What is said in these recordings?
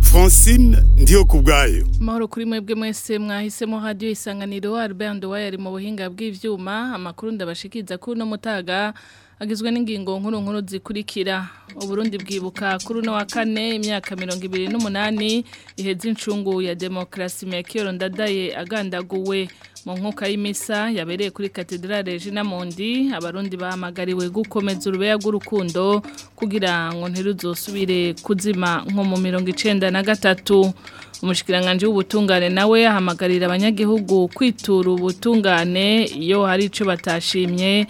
francine ndiyo ku bwayo kuri mwebwe mwese mwahisemo hadiyo isanganiro wa albert ari mu buhinga bw'ibyuma amakuru ndabashikiriza kuri uno mutaga agizwe n'ingingo nkuru nkuru zikurikira uburundi bwibuka kuri uno wa kane imyaka mirongo ibiri n'umunani iheze incungu ya demokarasi mekero ndadaye agandaguwe mu nkuka y'imisa yabereye kuri katedrale Regina Mondi abarundi bahamagariwe gukomeza urubeya rw'urukundo kugira ngo ntiruzosubire kuzima nko mu mirongo icenda na gatatu umushikiranganje w'ubutungane nawe ahamagarira abanyagihugu kwitura ubutungane iyo hari ico batashimye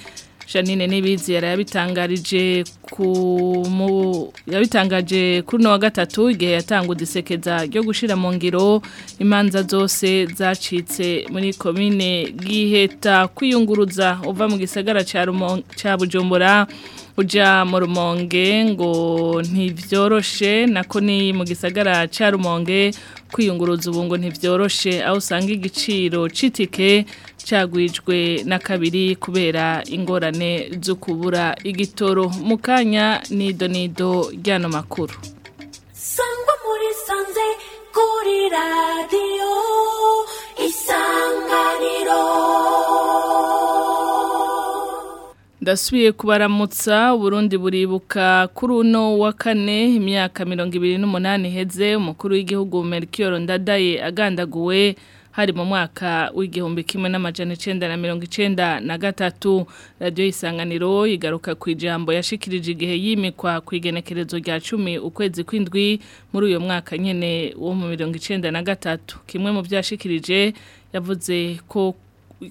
Janine nibizi yabitangarije ku mu yabitangaje kuri no wa gatatu igihe yatanga udisekeza ryo gushira mu ngiro imanza zose zacitse muri commune giheta kwiyunguruza uva mu gisagara ca ca Bujumbura uja mu ngo ntibyoroshe nako ni mu gisagara ca rumonge kwiyunguruza ngo ntibyoroshe aho usanga igiciro citike cyagwijwe na kabiri kubera ingorane zo kubura igitoro mukanya kanya nido nido ry'ano makuru sangwa muri sanze kuri radiyo isanganiro ndasubiye kubaramutsa uburundi buribuka kuri uno wa kane imyaka mirongo ibiri n'umunani Heze umukuru w'igihugu merikiyoro ndadaye agandaguwe hari mu mwaka w'igihumbi kimwe n'amajana icyenda na mirongo icyenda na gatatu radiyo isanganiro igaruka ku ijambo yashikirije igihe yimikwa ku igenekerezo rya cumi ukwezi kw'indwi muri uyu mwaka nyine wo mu mirongo icyenda na gatatu kimwe mu byashikirije yavuze ko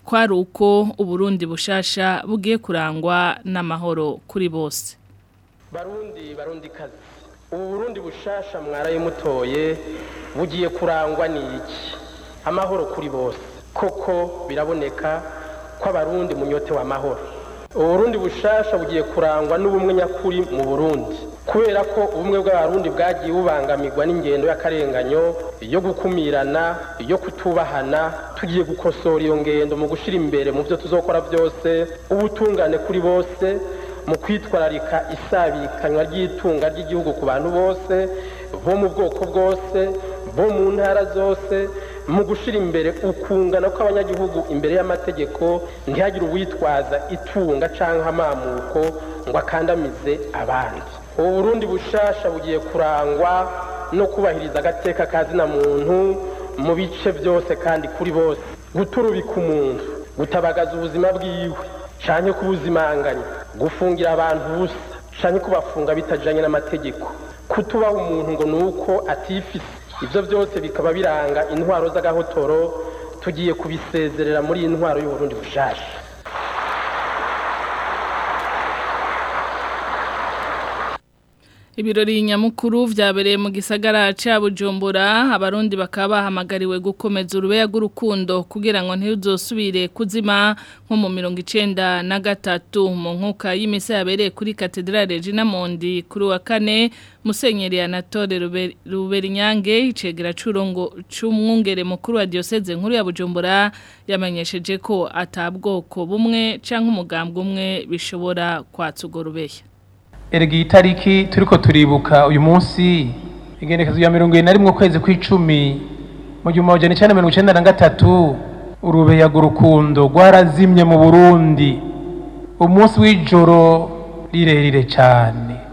kwari uko uburundi bushasha bugiye kurangwa n'amahoro kuri bose barundi barundi kazi ubu burundi bushasha mwaraye bugiye kurangwa ni iki? amahoro kuri bose koko biraboneka ko abarundi munyotewe amahoro uburundi bushasha bugiye kurangwa n'ubumwe nyakuri mu burundi kubera ko ubumwe bw'abarundi bwagiye bubangamirwa n'ingendo y'akarenganyo yo gukumirana yo kutubahana tugiye gukosora iyo ngendo mu gushyira imbere mu byo tuzokora byose ubutungane kuri bose mu kwitwararika isabikanywa ry'itunga ry'igihugu ku bantu bose bo mu bwoko bwose bo mu ntara zose mu gushyira imbere ukungana kw'abanyagihugu imbere y'amategeko ntihagire uwitwaza itunga cyangwa amamuko ngo akandamize abandi ubu burundi bushasha bugiye kurangwa no kubahiriza agateka kazina muntu mu bice byose kandi kuri bose guturubika umuntu gutabagaza ubuzima bwiwe cyane kubuzimanganya gufungira abantu ubusa cyane kubafunga bitajyanye n'amategeko kutubaha umuntu ngo ni uko atifise ibyo byose bikaba biranga intwaro z'agahotoro tugiye kubisezerera muri iyi ntwaro y'uburundi bushyashya Ibirori nyamukuru vyabereye mu gisagara ca Bujumbura abarundi bakaba bahamagariwe gukomeza urubeya rw'urukundo kugira ngo ntizosubire kuzima nko mu 93 mu nkuka y'imisa yabereye kuri Cathedrale Regina Mondi kuri wa kane Musenyeri Anatole Ruberyange icegera curongo c'umwungere mukuru wa diocese nkuru ya Bujumbura yamenyesheje ko atabwoko bumwe canke umugambwe umwe bishobora kwatsugorubeya erega iyi tariki turiko turibuka uyu munsi igenekezo ya mirongo irindwi na rimwe ukwezi kw'icumi mu gihumbi magana icenda mirongo icenda na gatatu urubeyaga urukundo rwarazimye mu burundi umunsi w'ijoro rirerire cyane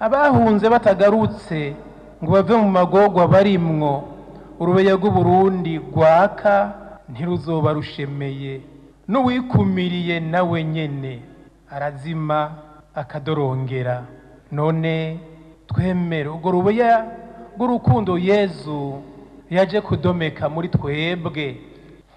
abahunze batagarutse ngo bave mu magogwa barimwo urubeya rw'uburundi rwaka ntiruzoba rushemeye n'uwikumiriye nawe nyene arazima akadorongera none twemere urwo rubeya rw'urukundo yezu yaje kudomeka muri twebwe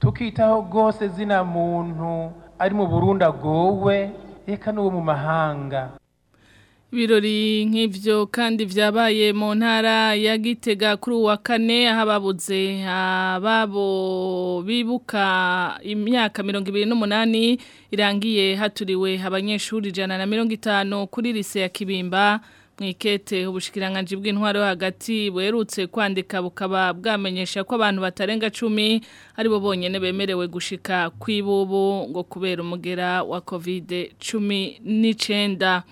tukitaho rwose zina muntu ari mu burundi agowe reka n'uwo mu mahanga Birori nk'ivyo kandi vyabaye mu ntara ya Gitega kuri wa kane ahababuze ababo bibuka imyaka 2028 irangiye haturiwe abanyeshuri 150 kuri lise ya Kibimba mwikete ubushikiranganje bw'intwaro hagati buherutse kwandika bukaba bwamenyesha ko abantu batarenga 10 ari bo bonyene bemerewe gushika kwibubu ngo kubera umugera wa COVID-19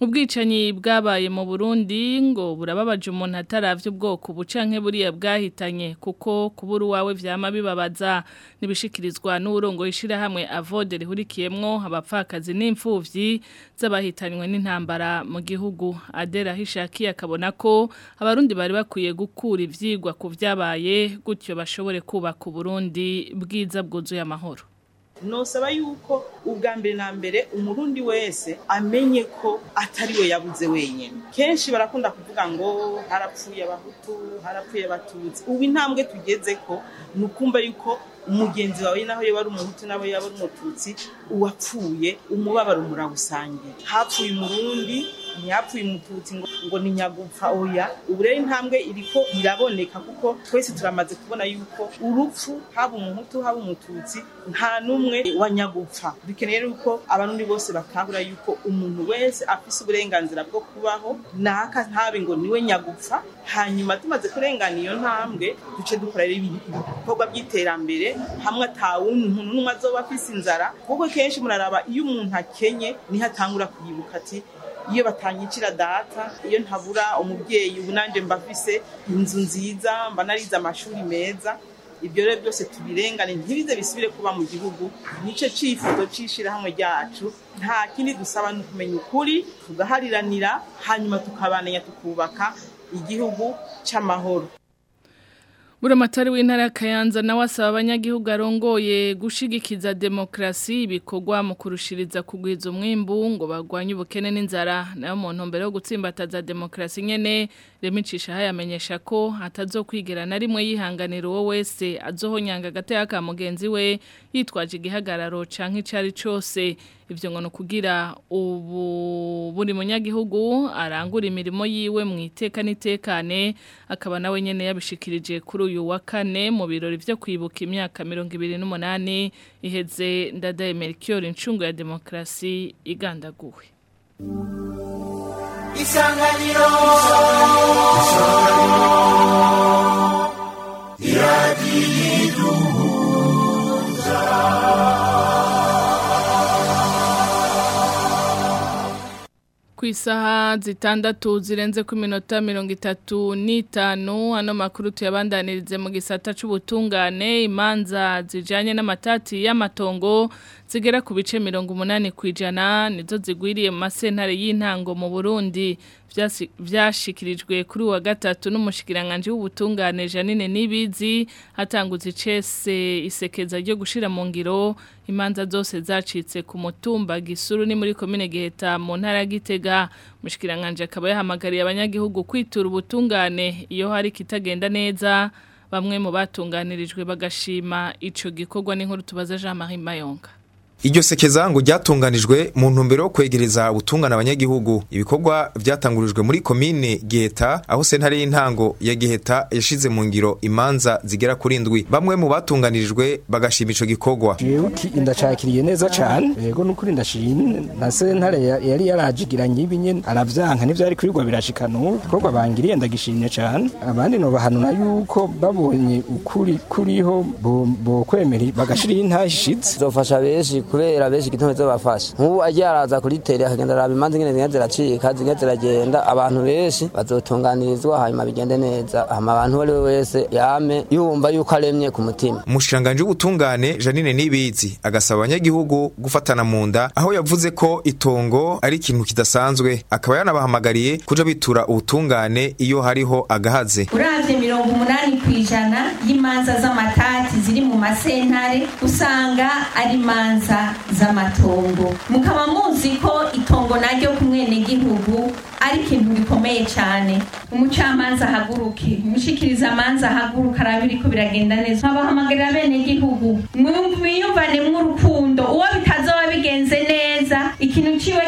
ubwicanyi bwabaye mu burundi ngo burababaje umuntu ataravye ubwoko bucanke buriya bwahitanye kuko kubura uwawe vyama bibabaza nibishikirizwa n'urongo ishira hamwe avode rihurikiyemwo abapfakazi n'imfuvyi z'abahitanywe n'intambara mu gihugu adera hishaki akabona ko abarundi bari bakwiye gukura ivyigwa ku vyabaye gutyo bashobore kubaka Burundi bwiza bwuzuye amahoro nosaba yuko ubwa mbere na mbere umurundi wese amenye ko atari we yabuze wenyine kenshi barakunda kuvuga ngo harapfuye abahutu harapfuye abatutsi ubu intambwe tugeze ko ni ukumva yuko umugenzi wawe naho yaba ari umuhutu nawe yaba ari umututsi uwapfuye umubabaro murawusangira hapfuye umurundi ntihapfuye umututsi ngo ngo ni nyagupfa oya ubu rero intambwe iriko iraboneka kuko twese turamaze kubona yuko urupfu haba umuhutu haba umututsi nta n'umwe wa nyagupfa dukeneye yuko abarundi bose bakangura yuko umuntu wese afise uburenganzira bwo kubaho naka ntabe ngo niwe nyagupfa hanyuma tumaze kurengana iyo ntambwe duce dukorera ibikorwa by'iterambere hamwe atawumuntu n'umwe azoba afise inzara kuko kenshi muraraba iyo umuntu akenye niho atangura kuyibuka ati iyo batanyicira data iyo ntabura umubyeyi ubu nanjye mbafise inzu nziza mba narize amashuri meza ibyo rero byose tubirengane ntibize bisubire kuba mu gihugu nicyo cyifuzo cy'ishyirahamwe ryacu nta kindi dusaba ni ukumenya ukuri tugahariranira hanyuma tukabananya tukubaka igihugu cy'amahoro buramatari w'intara ya kayanza nawe asaba abanyagihugu arongoye gushigikiza demokarasi ibikorwa mu kurushiriza kugwiza umwimbu ngo barwanye ubukene n'inzara na nayo mu ntumbero yo gutsimbataza demokarasi nyene remicisha hayamenyesha ko atazokwigera na rimwe yihanganira uwo wese azohonyanga agateka mugenzi we yitwaje igihagararo canke icari cose ibyo ngo ni ubu buri munyagihugu arangura imirimo yiwe mu iteka n'itekane akaba nawe nyine yabishikirije kuri uyu wa kane mu birori byo kwibuka imyaka mirongo ibiri n'umunani iheze ndadaye merikiyori incungu ya demokrasi igandaguwe isanganiro iradiyo iduhuza isaha zitandatu zirenze ku minota mirongo itatu n'itanu hano makuru tuyabandanirize mu gisata cy'ubutungane imanza zijyanye n'amatati y'amatongo zigera ku bice mirongo umunani ku nizo zigwiriye mu masentare y'intango mu burundi byashyikirijwe kuri uwa gatatu n’umushikiranganje w'ubutungane janine n'ibizi hatangutse icese isekeza ryo gushira mu ngiro imanza zose zacitse ku mutumba gisuru ni muri komine giheta mu ntara gitega umushyikiranganje akaba yahamagariye abanyagihugu kwitura ubutungane iyo hari kitagenda neza bamwe mu batunganirijwe bagashima icyo gikogwa n'inkuru tubaza Jean Marie Mayonga iryo sekezango ryatunganijwe mu ntumbero yo kwegereza ubutungane abanyagihugu ibikorwa byatangurijwe muri komine giheta aho sentare y'intango ya giheta yashize mu ngiro imanza zigera kuri ndwi bamwe mu batunganijwe bagashima icyo gikorwa ndacakiriye neza cane yego nukuri ndashimye na sentare yari yarajigiranye ibi nyene aravyanka n'ivyari kwirwa birashikana ubu igikorwa bangiriye ndagishimye cane abandi nobahanura yuko babonye ukuri kuriho bo kwemera bagashira intashi zofasha benshi kubera benshi igitome bafashe nk'ubu agiye araza kuri tele akagenda araba imanza ingene zigenda ziracika zigenda ziragenda abantu benshi bazotunganirizwa hanyuma bigende neza hama abantu uwo ari we wese yame yumva yuko aremye ku mutima umushikiranganji w'ubutungane janine n'ibizi agasaba abanyagihugu gufatana mu nda aho yavuze ko itongo ari ikintu kidasanzwe akaba yanabahamagariye kuja bitura ubutungane iyo hariho agahaze uravye mirongo umunani ijana y'imanza z'amatati ziri mu masentare usanga ari manza z'amatongo mukaba muzi ko itongo naryo ku mwenegihugu ari ikintu gikomeye cyane umucamanza ahaguruke umushyikiriza amanza ahaguruke arabira ko biragenda neza nkabahamagarira bene gihugu mwiyumvanemo urukundo uwo bitazaba bigenze neza ikintu cyiwe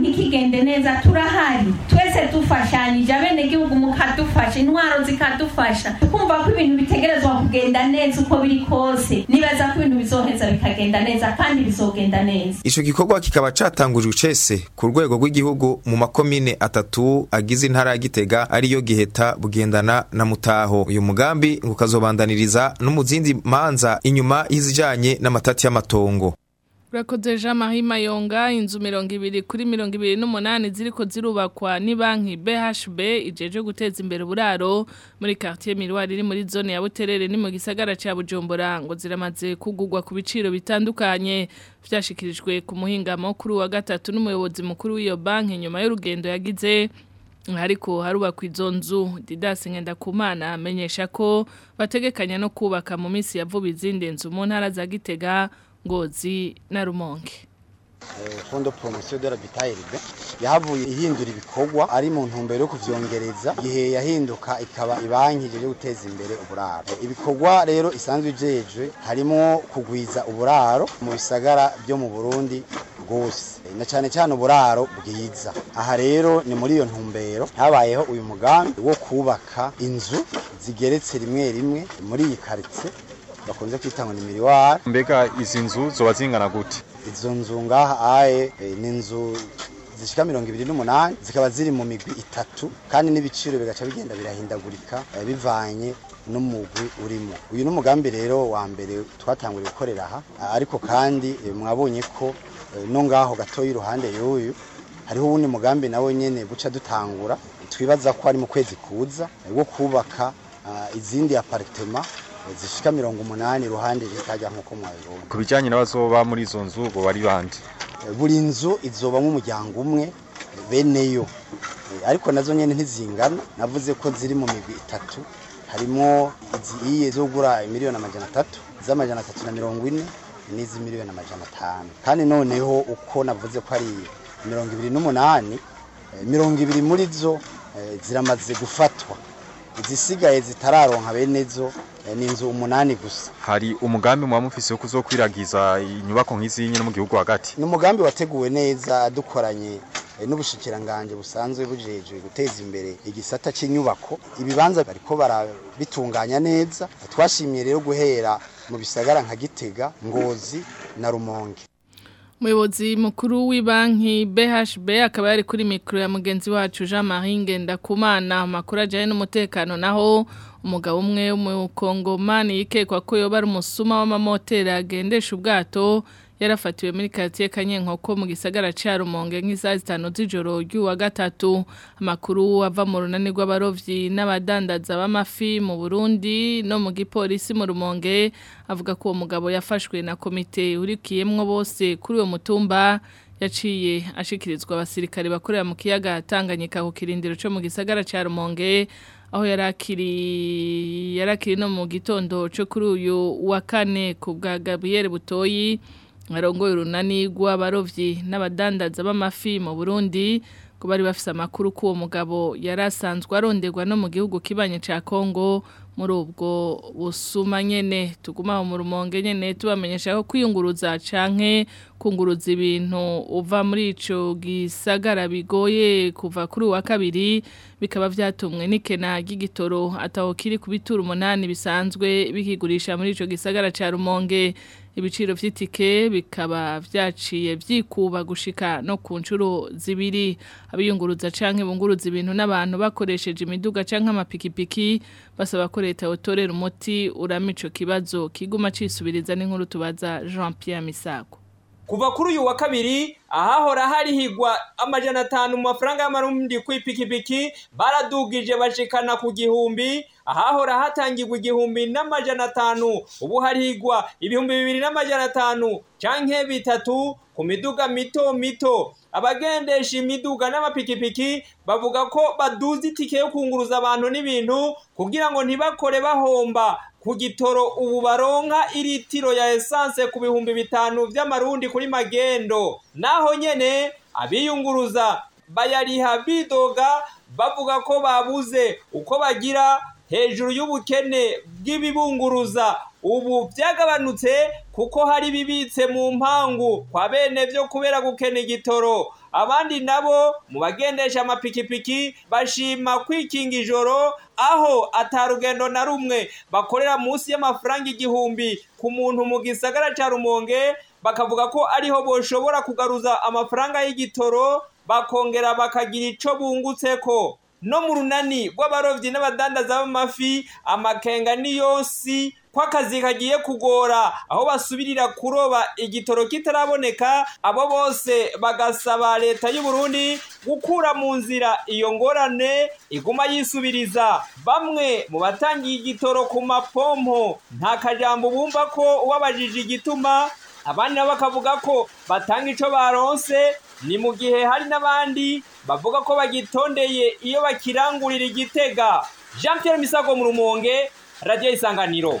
ntikigende neza turahari twese dufashanyije abene gihugu mukadufasha intwaro zikadufasha kumva ko ibintu bitegerezwa kugenda neza uko biri kose nibaza ko ibintu bizoheza bikagenda neza kandi bizogenda neza ico gikorwa kikaba catangurijwe cese ku rwego rw'igihugu mu makomine atatu agize intara ya gitega gitega ariyo giheta bugendana na mutaho uyu mugambi ngo ukazobandaniriza no mu zindi manza inyuma y'izijanye n'amatati y'amatongo Urakoze Jean Marie Mayonga inzu mirongo ibiri kuri mirongo ibiri n'umunani ziriko zirubakwa ni banki BHB ijeje guteza imbere uburaro muri quartier Miroir iri muri zone ya Buterere ni mu gisagara ca Bujumbura ngo ziramaze kugugwa ku biciro bitandukanye vyashikirijwe ku muhingamo kuri wa gatatu n'umuyobozi mukuru w'iyo banki nyuma y'urugendo yagize ariko harubakwa izo nzu didasi kumana amenyesha ko bategekanya no kubaka mu minsi ya vuba izindi nzu mu ntara za ngozi na rumonge fondo poromosiyo de rabitayiride yahavuye ihindura ibikorwa ari mu ntumbero yo kuvyongereza gihe yahinduka ikaba ibanki yo guteza imbere uburaro ibikorwa rero isanzwe ijejwe harimo kugwiza uburaro mu bisagara byo mu Burundi rwose na cyane cyane uburaro bwiza aha rero ni muri iyo ntumbero habayeho uyu mugambi wo kubaka inzu zigeretse rimwe rimwe muri iyi karitsiye bakunze kwita ngo ni miriwari mbega izi nzu zoba zingana gute izo nzu ngaha aye eh, ni inzu zishyika mirongo ibiri n'umunani zikaba ziri mu migwi itatu kandi n'ibiciro bigaca bigenda birahindagurika eh, bivanye n'umugwi urimo uyu n'umugambi rero wa mbere twatanguriye gukorera aha eh, ariko kandi mwabonye ko no ngaho gatoya iruhande y'uyu hariho uwundi mugambi nawe nyine guca dutangura twibaza ko ari mu kwezi kuza wo kubaka izindi aparitema zishika mirongo umunani iruhande rikajya nk'uko mwabibona ku bijyanye n'abazoba muri izo nzu bo bari bande eh, buri nzu izobamo nk’umuryango umwe bene yo eh, ariko nazo nyine ntizingana navuze ko ziri mu migwi itatu harimo iziye zo gura miliyoni amajana atatu z’amajyana atatu na mirongo ine n'izi miliyoni amajana atanu kandi noneho uko navuze ko ari mirongo ibiri n'umunani eh, mirongo ibiri muri zo ziramaze gufatwa izisigaye zitararonka benezo zo eh, ni inzu umunani gusa hari umugambi muba mufise wo kuzokwiragiza inyubako nk'izi nyine mu gihugu hagati ni umugambi wateguwe neza dukoranye eh, n'ubushikiranganje busanzwe bujejwe guteza imbere igisata cy'inyubako ibibanza bariko barabitunganya neza twashimiye rero guhera mu bisagara nka Gitega Ngozi na Rumonge umuyobozi mukuru w'ibanki BHB akaba yari kuri mikoro ya mugenzi wacu Jean Marie Ngendakumana amakuru ajyanye n'umutekano naho umugabo umwe w'umukongomani yikekwa ko yoba ari umusuma w'amamoteri agendesha ubwato yarafatiwe muri karitsiye kanyenkoko mu gisagara cya rumonge nk'isaha zitanu z'ijoro ry'uwa gatatu amakuru ava mu runani rw'abarobyi n'abadandaza b'amafi mu burundi no mu gipolisi mu rumonge avuga ko uwo mugabo yafashwe na komite urikiyemwo bose kuri uwo mutumba yaciye ashikirizwa abasirikare bakorera mu kiyaga Tanganyika ku kirindiro cyo mu gisagara cya rumonge aho yarakiri no mu gitondo cyo kuri uyu wa kane ku bwa Gabriel butoyi arongoye urunani rw'abarobyi n'abadandaza b'amafi mu burundi ko bari bafise amakuru ko uwo mugabo yari asanzwe aronderwa no mu gihugu kibanye cya kongo muri ubwo busuma nyine tuguma mu rumonge nyine tubamenyesha ko kwiyunguruza canke kunguruza ibintu uva muri ico gisagara bigoye kuva kuri wa kabiri bikaba vyatumwe n'ikena ry'igitoro ataho kiri ku bituru umunani bisanzwe bikigurisha muri ico gisagara ca rumonge ibiciro vy'itike bikaba vyaciye vyikuba gushika no ku nshuro zibiri abiyunguruza canke bunguruza ibintu n'abantu bakoresheje imiduga canke amapikipiki basaba ko leta yotorera umuti urama kibazo kiguma cisubiriza n'inkuru tubaza Jean Pierre Misako kuva kuri uyu wa kabiri ahahora harihigwa amajana atanu mu mafaranga y'amarundi ku ipikipiki baradugije bashikana ku gihumbi ahahora hatangirwa igihumbi n'amajana atanu ubu harigwa ibihumbi bibiri n'amajana atanu canke bitatu ku miduga mito mito abagendesha imiduga n'amapikipiki bavuga ko baduza itike yo kunguruza abantu n'ibintu kugira ngo ntibakore bahomba ku gitoro ubu baronka iritiro ya esanse ku bihumbi bitanu by'amarundi kuri magendo naho naho nyine abiyunguruza bayariha bidoga bavuga ko babuze uko bagira hejuru y'ubukene bw'ibibunguruza ubu byagabanutse kuko hari bibitse mu mpangu kwa bene byo kubera gukena igitoro abandi nabo mu bagendesha amapikipiki bashima kwikinga ijoro aho atarugendo na rumwe bakorera munsi y'amafaranga igihumbi ku muntu mu gisagara cya rumonge bakavuga ko ariho boshobora kugaruza amafaranga y'igitoro bakongera bakagira icyo bungutse ko no mu runani rw'abarobyi n'abadandaza b'amafi amakenga n'iyosi ko akazi kagiye kugora aho basubirira kuroba igitoro kitaraboneka abo bose bagasaba leta y'u Burundi gukura mu nzira iyo ngorane iguma yisubiriza bamwe mu batangiye igitoro ku mapompo nta kajambo bumva ko wabajije igituma abandi nabo bakavuga ko batanga icyo baronse ni mu gihe hari n'abandi bavuga ko bagitondeye iyo bakirangurira igitega jean Pierre misago mu rumonge radiyo isanganiro